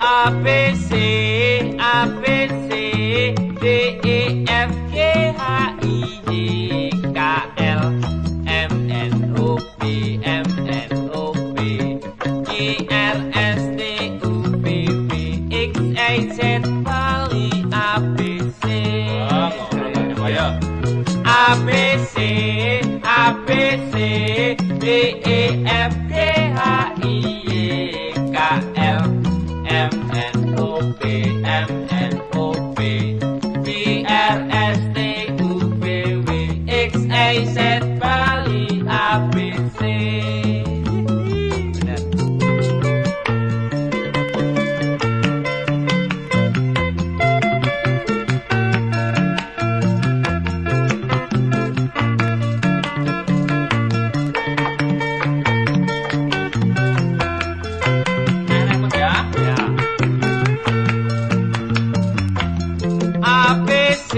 A B C A B C D E A B C D E F G H I J K L M N O P M N O P Q R S T U V W X Y Z Bali B C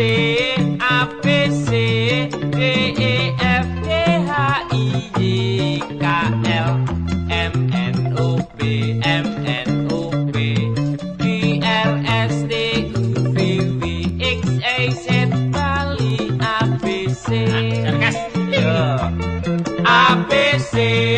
C A B C D E F G H I J K L M N O P M N O P Q R S T U V W X Y Z Bali A B C A B C